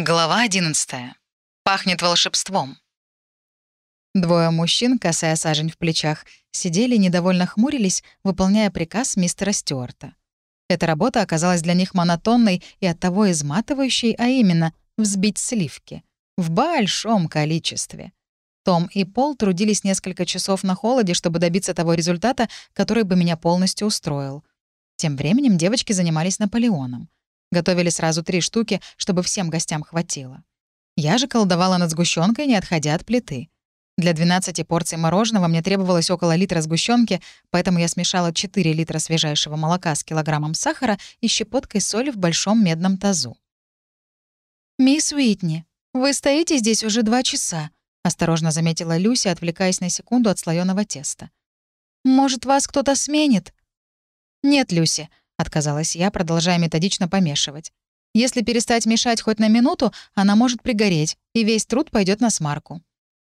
Глава 11. Пахнет волшебством. Двое мужчин, косая сажень в плечах, сидели и недовольно хмурились, выполняя приказ мистера Стюарта. Эта работа оказалась для них монотонной и оттого изматывающей, а именно взбить сливки. В большом количестве. Том и Пол трудились несколько часов на холоде, чтобы добиться того результата, который бы меня полностью устроил. Тем временем девочки занимались Наполеоном. Готовили сразу три штуки, чтобы всем гостям хватило. Я же колдовала над сгущенкой, не отходя от плиты. Для 12 порций мороженого мне требовалось около литра сгущенки, поэтому я смешала 4 литра свежайшего молока с килограммом сахара и щепоткой соли в большом медном тазу. «Мисс Уитни, вы стоите здесь уже два часа», — осторожно заметила Люся, отвлекаясь на секунду от слоеного теста. «Может, вас кто-то сменит?» «Нет, Люси», Отказалась я, продолжая методично помешивать. Если перестать мешать хоть на минуту, она может пригореть, и весь труд пойдет на смарку.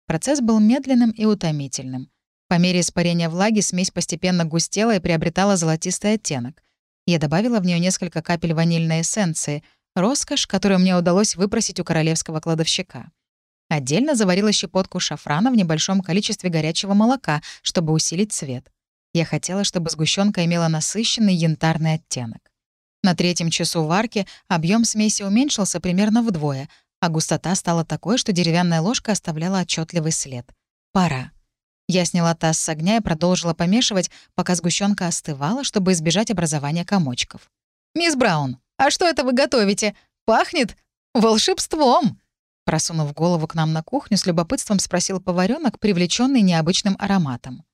Процесс был медленным и утомительным. По мере испарения влаги смесь постепенно густела и приобретала золотистый оттенок. Я добавила в нее несколько капель ванильной эссенции, роскошь, которую мне удалось выпросить у королевского кладовщика. Отдельно заварила щепотку шафрана в небольшом количестве горячего молока, чтобы усилить цвет. Я хотела, чтобы сгущенка имела насыщенный янтарный оттенок. На третьем часу варки объем смеси уменьшился примерно вдвое, а густота стала такой, что деревянная ложка оставляла отчетливый след. Пора. Я сняла таз с огня и продолжила помешивать, пока сгущенка остывала, чтобы избежать образования комочков. «Мисс Браун, а что это вы готовите? Пахнет волшебством!» Просунув голову к нам на кухню, с любопытством спросил поваренок, привлеченный необычным ароматом.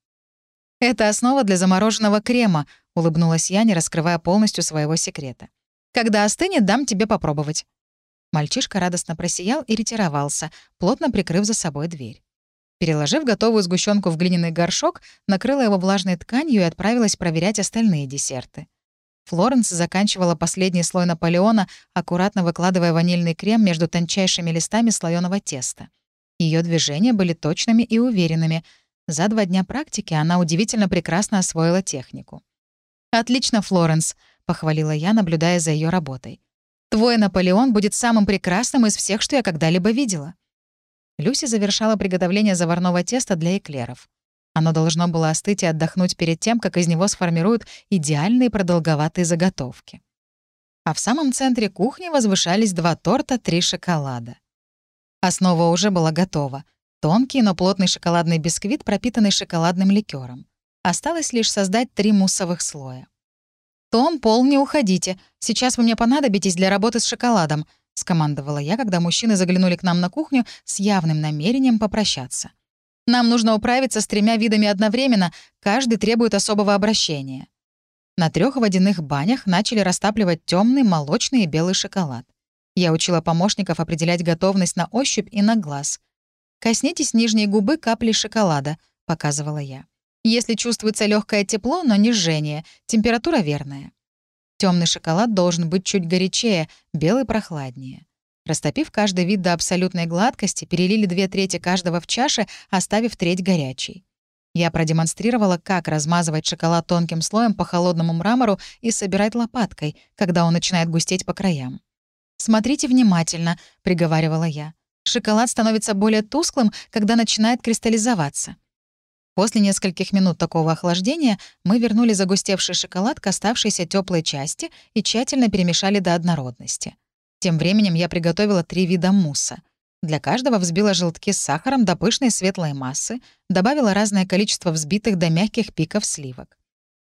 «Это основа для замороженного крема», — улыбнулась я, не раскрывая полностью своего секрета. «Когда остынет, дам тебе попробовать». Мальчишка радостно просиял и ретировался, плотно прикрыв за собой дверь. Переложив готовую сгущенку в глиняный горшок, накрыла его влажной тканью и отправилась проверять остальные десерты. Флоренс заканчивала последний слой Наполеона, аккуратно выкладывая ванильный крем между тончайшими листами слоеного теста. Ее движения были точными и уверенными — за два дня практики она удивительно прекрасно освоила технику. «Отлично, Флоренс», — похвалила я, наблюдая за ее работой. «Твой Наполеон будет самым прекрасным из всех, что я когда-либо видела». Люси завершала приготовление заварного теста для эклеров. Оно должно было остыть и отдохнуть перед тем, как из него сформируют идеальные продолговатые заготовки. А в самом центре кухни возвышались два торта, три шоколада. Основа уже была готова — Тонкий, но плотный шоколадный бисквит, пропитанный шоколадным ликером. Осталось лишь создать три муссовых слоя. «Том, Пол, не уходите. Сейчас вы мне понадобитесь для работы с шоколадом», — скомандовала я, когда мужчины заглянули к нам на кухню с явным намерением попрощаться. «Нам нужно управиться с тремя видами одновременно, каждый требует особого обращения». На трех водяных банях начали растапливать темный, молочный и белый шоколад. Я учила помощников определять готовность на ощупь и на глаз — «Коснитесь нижней губы капли шоколада», — показывала я. «Если чувствуется легкое тепло, но не жжение, температура верная». Темный шоколад должен быть чуть горячее, белый — прохладнее. Растопив каждый вид до абсолютной гладкости, перелили две трети каждого в чаше, оставив треть горячей. Я продемонстрировала, как размазывать шоколад тонким слоем по холодному мрамору и собирать лопаткой, когда он начинает густеть по краям. «Смотрите внимательно», — приговаривала я. Шоколад становится более тусклым, когда начинает кристаллизоваться. После нескольких минут такого охлаждения мы вернули загустевший шоколад к оставшейся теплой части и тщательно перемешали до однородности. Тем временем я приготовила три вида мусса. Для каждого взбила желтки с сахаром до пышной светлой массы, добавила разное количество взбитых до мягких пиков сливок.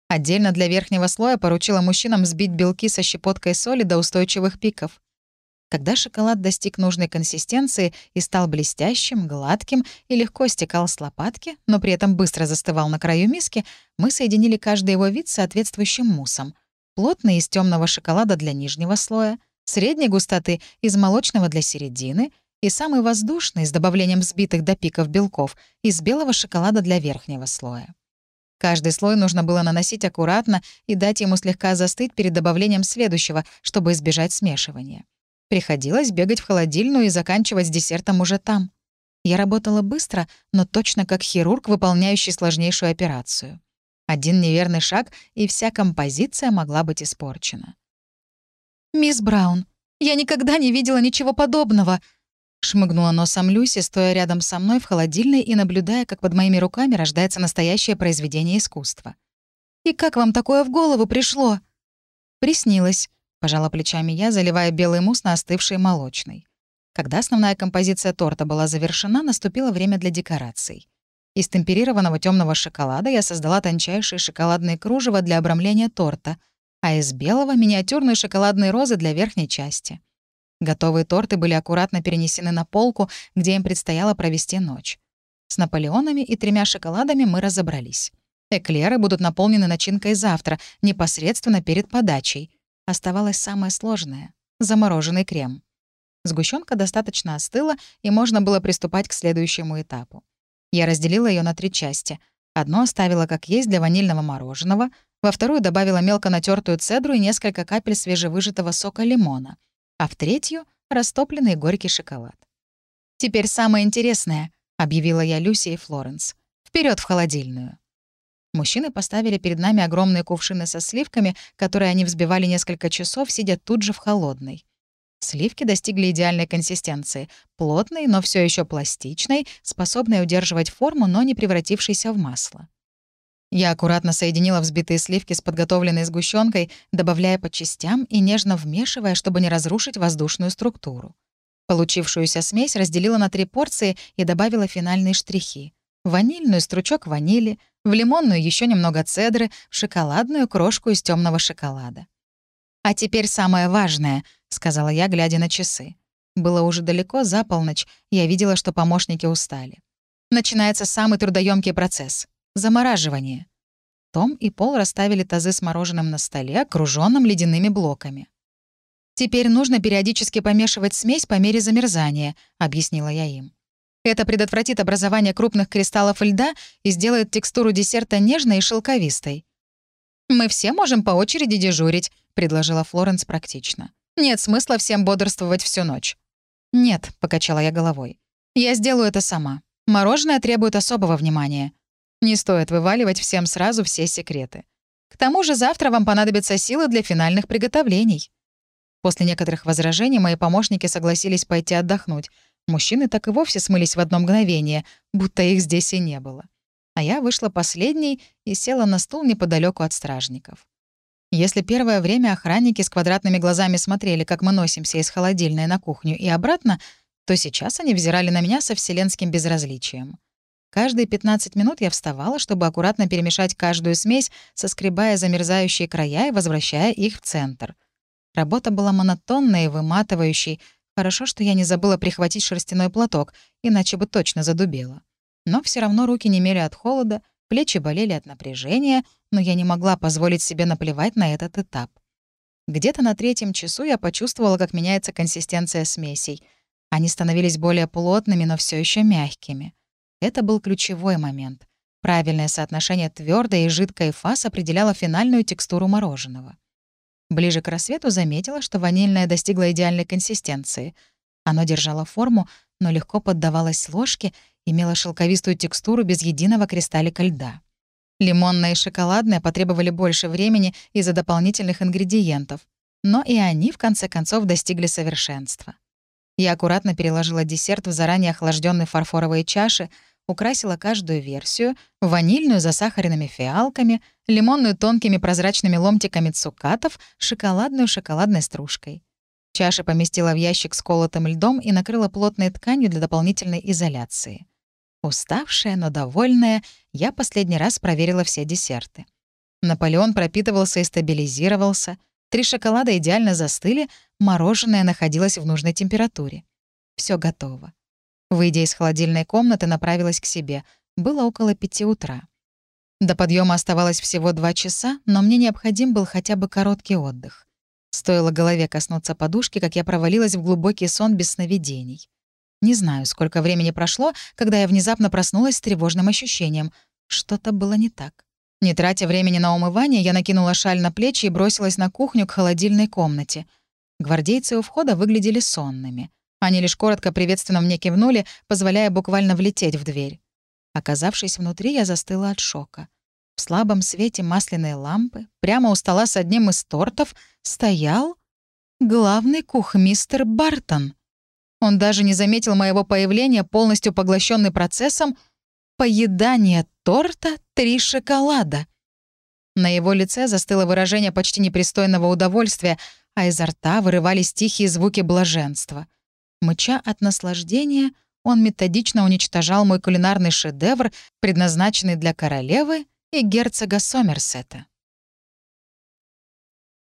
Отдельно для верхнего слоя поручила мужчинам взбить белки со щепоткой соли до устойчивых пиков. Когда шоколад достиг нужной консистенции и стал блестящим, гладким и легко стекал с лопатки, но при этом быстро застывал на краю миски, мы соединили каждый его вид с соответствующим муссом. Плотный из темного шоколада для нижнего слоя, средней густоты из молочного для середины и самый воздушный с добавлением взбитых до пиков белков из белого шоколада для верхнего слоя. Каждый слой нужно было наносить аккуратно и дать ему слегка застыть перед добавлением следующего, чтобы избежать смешивания. Приходилось бегать в холодильную и заканчивать с десертом уже там. Я работала быстро, но точно как хирург, выполняющий сложнейшую операцию. Один неверный шаг, и вся композиция могла быть испорчена. «Мисс Браун, Я никогда не видела ничего подобного!» Шмыгнула носом Люси, стоя рядом со мной в холодильной и наблюдая, как под моими руками рождается настоящее произведение искусства. «И как вам такое в голову пришло?» «Приснилось», — пожала плечами я, заливая белый мусс на остывший молочный. Когда основная композиция торта была завершена, наступило время для декораций. Из темперированного темного шоколада я создала тончайшие шоколадные кружева для обрамления торта, а из белого — миниатюрные шоколадные розы для верхней части. Готовые торты были аккуратно перенесены на полку, где им предстояло провести ночь. С Наполеонами и тремя шоколадами мы разобрались. Эклеры будут наполнены начинкой завтра, непосредственно перед подачей. Оставалось самое сложное — замороженный крем. Сгущенка достаточно остыла, и можно было приступать к следующему этапу. Я разделила ее на три части. Одну оставила как есть для ванильного мороженого, во вторую добавила мелко натертую цедру и несколько капель свежевыжатого сока лимона, а в третью — растопленный горький шоколад. «Теперь самое интересное», — объявила я Люси и Флоренс. Вперед в холодильную». Мужчины поставили перед нами огромные кувшины со сливками, которые они взбивали несколько часов, сидя тут же в холодной. Сливки достигли идеальной консистенции, плотной, но все еще пластичной, способной удерживать форму, но не превратившейся в масло. Я аккуратно соединила взбитые сливки с подготовленной сгущенкой, добавляя по частям и нежно вмешивая, чтобы не разрушить воздушную структуру. Получившуюся смесь разделила на три порции и добавила финальные штрихи. Ванильную стручок ванили, в лимонную еще немного цедры, в шоколадную крошку из темного шоколада. «А теперь самое важное», — сказала я, глядя на часы. Было уже далеко за полночь, я видела, что помощники устали. Начинается самый трудоемкий процесс — замораживание. Том и Пол расставили тазы с мороженым на столе, окруженным ледяными блоками. «Теперь нужно периодически помешивать смесь по мере замерзания», — объяснила я им. «Это предотвратит образование крупных кристаллов льда и сделает текстуру десерта нежной и шелковистой». «Мы все можем по очереди дежурить», — предложила Флоренс практично. «Нет смысла всем бодрствовать всю ночь». «Нет», — покачала я головой. «Я сделаю это сама. Мороженое требует особого внимания. Не стоит вываливать всем сразу все секреты. К тому же завтра вам понадобятся силы для финальных приготовлений». После некоторых возражений мои помощники согласились пойти отдохнуть. Мужчины так и вовсе смылись в одно мгновение, будто их здесь и не было. А я вышла последней и села на стул неподалеку от стражников. Если первое время охранники с квадратными глазами смотрели, как мы носимся из холодильной на кухню и обратно, то сейчас они взирали на меня со вселенским безразличием. Каждые 15 минут я вставала, чтобы аккуратно перемешать каждую смесь, соскребая замерзающие края и возвращая их в центр. Работа была монотонной и выматывающей. Хорошо, что я не забыла прихватить шерстяной платок, иначе бы точно задубела. Но все равно руки немели от холода, плечи болели от напряжения, но я не могла позволить себе наплевать на этот этап. Где-то на третьем часу я почувствовала, как меняется консистенция смесей. Они становились более плотными, но все еще мягкими. Это был ключевой момент. Правильное соотношение твердой и жидкой фаз определяло финальную текстуру мороженого. Ближе к рассвету заметила, что ванильное достигло идеальной консистенции. Оно держало форму, но легко поддавалось ложке, имело шелковистую текстуру без единого кристаллика льда. Лимонное и шоколадное потребовали больше времени из-за дополнительных ингредиентов, но и они, в конце концов, достигли совершенства. Я аккуратно переложила десерт в заранее охлажденные фарфоровые чаши, украсила каждую версию, ванильную засахаренными фиалками, лимонную тонкими прозрачными ломтиками цукатов, шоколадную шоколадной стружкой. Чаши поместила в ящик с колотым льдом и накрыла плотной тканью для дополнительной изоляции. Уставшая, но довольная, я последний раз проверила все десерты. Наполеон пропитывался и стабилизировался, три шоколада идеально застыли, мороженое находилось в нужной температуре. Все готово. Выйдя из холодильной комнаты, направилась к себе. Было около пяти утра. До подъема оставалось всего два часа, но мне необходим был хотя бы короткий отдых. Стоило голове коснуться подушки, как я провалилась в глубокий сон без сновидений. Не знаю, сколько времени прошло, когда я внезапно проснулась с тревожным ощущением. Что-то было не так. Не тратя времени на умывание, я накинула шаль на плечи и бросилась на кухню к холодильной комнате. Гвардейцы у входа выглядели сонными. Они лишь коротко приветственно мне кивнули, позволяя буквально влететь в дверь. Оказавшись внутри, я застыла от шока. В слабом свете масляной лампы, прямо у стола с одним из тортов, стоял главный кухмистер Бартон. Он даже не заметил моего появления, полностью поглощенный процессом поедания торта «Три шоколада». На его лице застыло выражение почти непристойного удовольствия, а изо рта вырывались тихие звуки блаженства. Мыча от наслаждения, он методично уничтожал мой кулинарный шедевр, предназначенный для королевы и герцога Сомерсета.